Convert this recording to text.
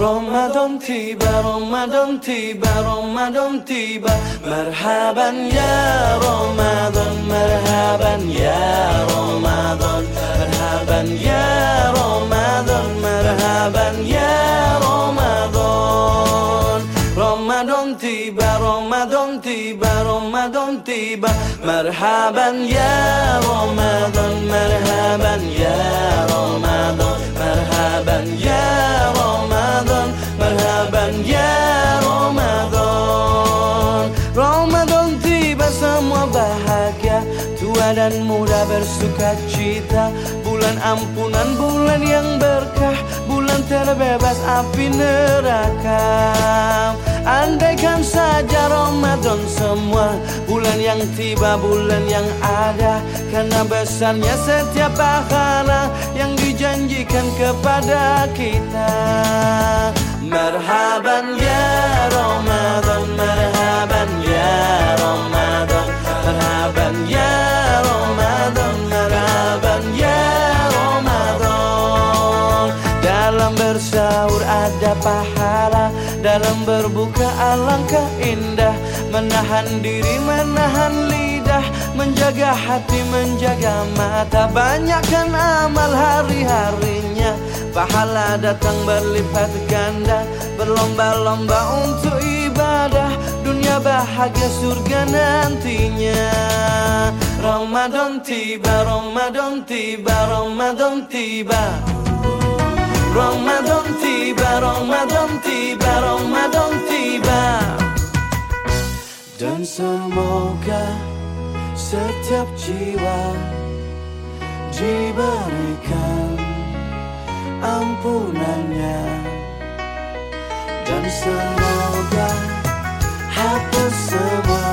رمضان تيبا رمضان تيبا رمضان تيبا. مرحبا يا رمضان مرحبا يا رمضان. مرحبا يا رمضان مرحبا يا رمضان. رمضان تيبا رمضان تيبا رمضان تيبا. مرحبا يا رمضان مرحبا يا رمضان. Dan muda bersuka cita. Bulan ampunan, bulan yang berkah. Bulan terbebas api neraka. Andaikan saja Ramadan semua Bulan yang tiba, bulan yang ada. Karena besarnya setiap pahala Yang dijanjikan kepada kita Dalam bersahur ada pahala Dalam berbuka alangkah indah. Menahan diri, menahan lidah Menjaga hati, menjaga mata. Banyakkan amal hari-harinya. Pahala datang berlipat ganda Berlomba-lomba untuk ibadah. Dunia bahagia surga nantinya. Ramadan tiba, Ramadan tiba, Ramadan tiba Roma Ramadan tiba, Roma Ramadan tiba, Roma Ramadan tiba. Dan semoga setiap jiwa diberikan ampunannya. Dan semoga hapus semua